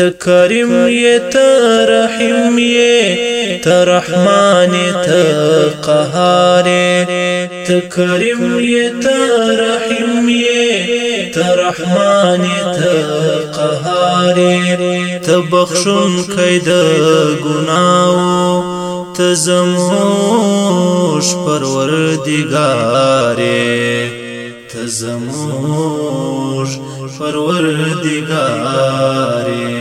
تکریم یې ترحیم یې ترحمان ته قهار تکریم یې ترحیم یې ترحمان ته قهار تبخشون کید ګناو تزموش پروردگاره تزموش پروردگاره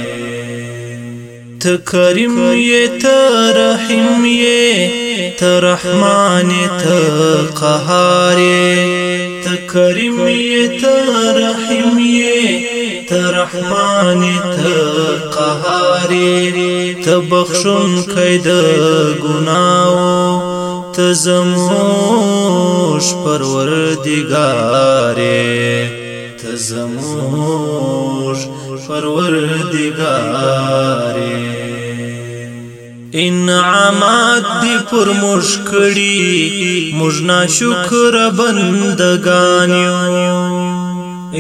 ته کریم یې ته رحیم یې ته رحمان ته قهار یې ته کریم یې ته رحیم یې ته رحمان ته قهار یې ته بخشون کید ګناو ته زموش پروردگار یې ته زموش پروردگار انعامات دی پر مشکړي مجنا شکر بندگان یو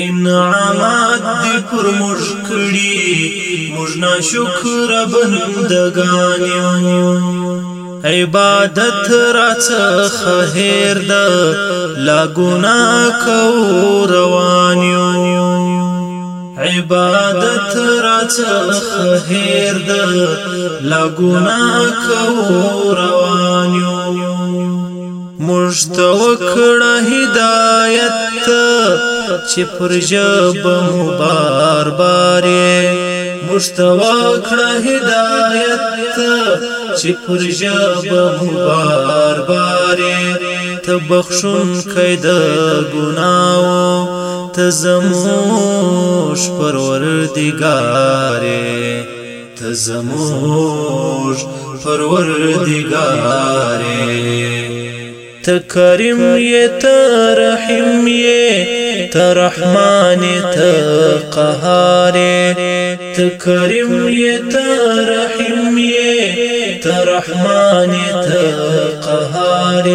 انعامات دی پر مشکړي مجنا شکر بندگان یو عبادت را څخه هیر ده لا ګنا کو روان یو عبادت را څخه هیر د لا ګنا کو روان یو مشت وکړه هدایت چې پر جب مبار بارې مشت وکړه هدایت چې پر جب مبار بارې تبخشون کید ګناو تزموش پروردگاره تزموش پروردگاره تکریم یہ ترحیم یہ ترحمان تقہار تکریم یہ ترحیم یہ ترحمان تقہار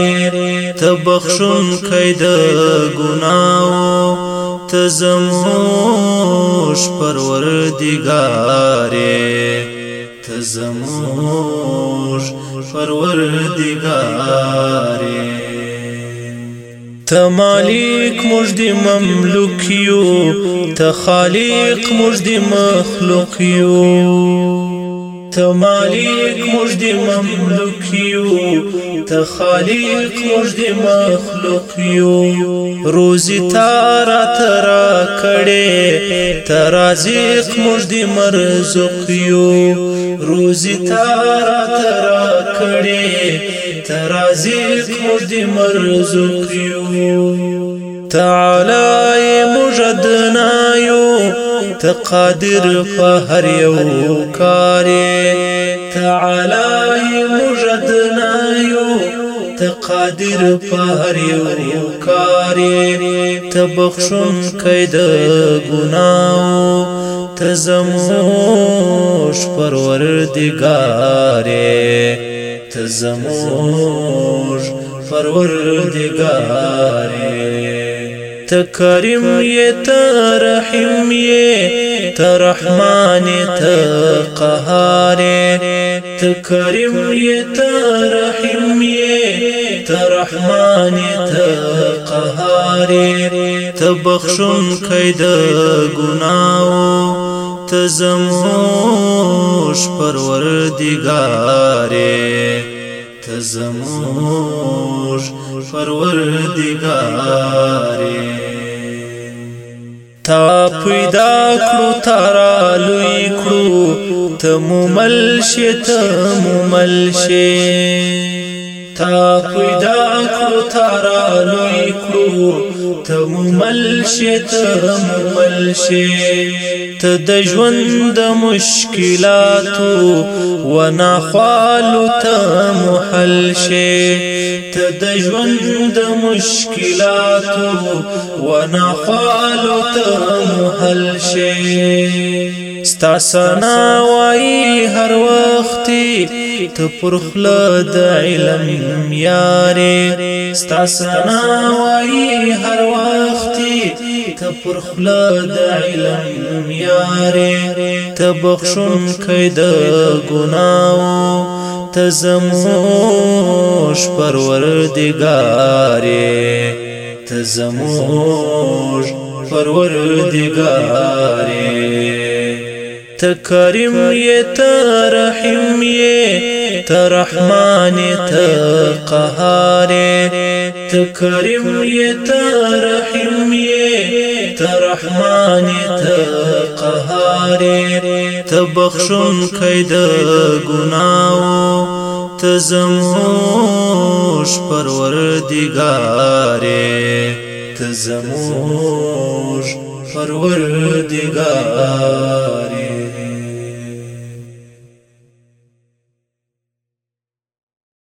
تبخشن کید گناہوں تزموش پروردگاره تزموش پروردگاره تمالک مجد مملوکیو تخالق مجد مخلوقیو ته مالک موږ د مملوک یو ته خالق موږ د مخلوق یو روزي تارا ترا کړې ترازق موږ د مرزق یو روزي تارا ترا کړې ترازق موږ د مرزق یو تعالی مجدنا یو ته قادر په هر یو کار تعالی مجدنا یو ته قادر په هر یو کار ته بخښون کید ګناو ته زموش پروردگار ته زموش پروردگار تکریم یې ترحیم یې ترحمان ته قهار تکریم یې ترحیم یې ترحمان ته قهار تبخشون کید ګناو تزموش پروردگار تزموش زموږ پروردگار تا پیدا کړو تارا لوی کړو ته مومل شي ته مومل شي تا پیدا کړو تارا لوی کړو ته مومل شي ته مومل شي ته د ژوند مشکلاتو ونه خالو ته محل شي د ژوند د مشکلاتو و نخالو ته حل شي ستا سنا وای هر وخت ته پرخل د علم یاره ستا سنا وای هر وخت ته پرخل د علم یاره ته بخښون کید ګناو تزموش پروردگارې تزموش پروردگارې ته کریم یې ته رحیم یې ته رحمان ته قهارې ته کریم یې ته رحیم یې ته رحمان ته تبخشون کید گناو تزموش پروردگاره تزموش پروردگاره